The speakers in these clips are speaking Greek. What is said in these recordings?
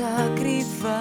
ακριβά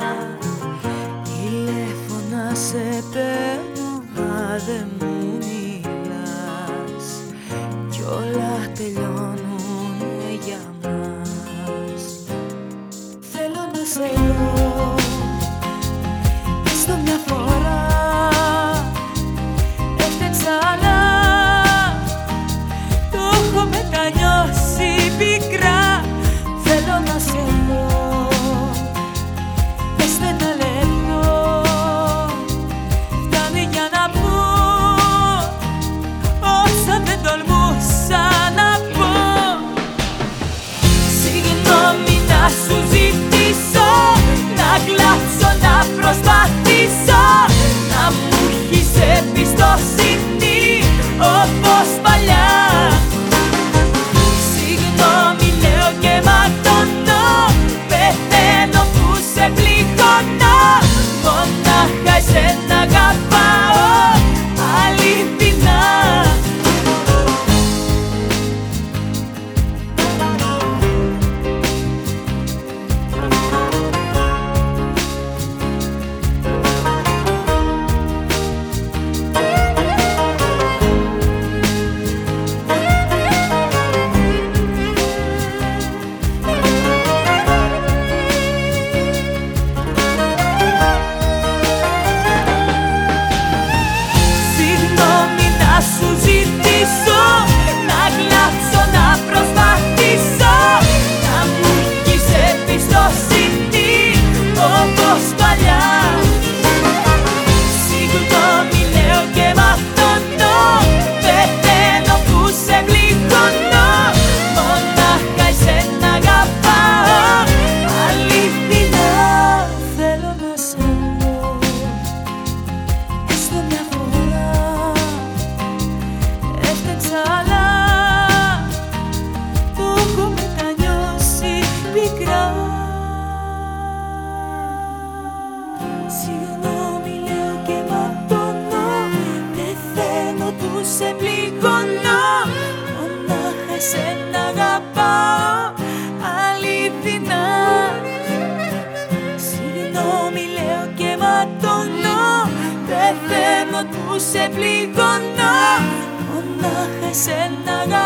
που σε πληγώνω. Μονάχα εσένα αγαπάω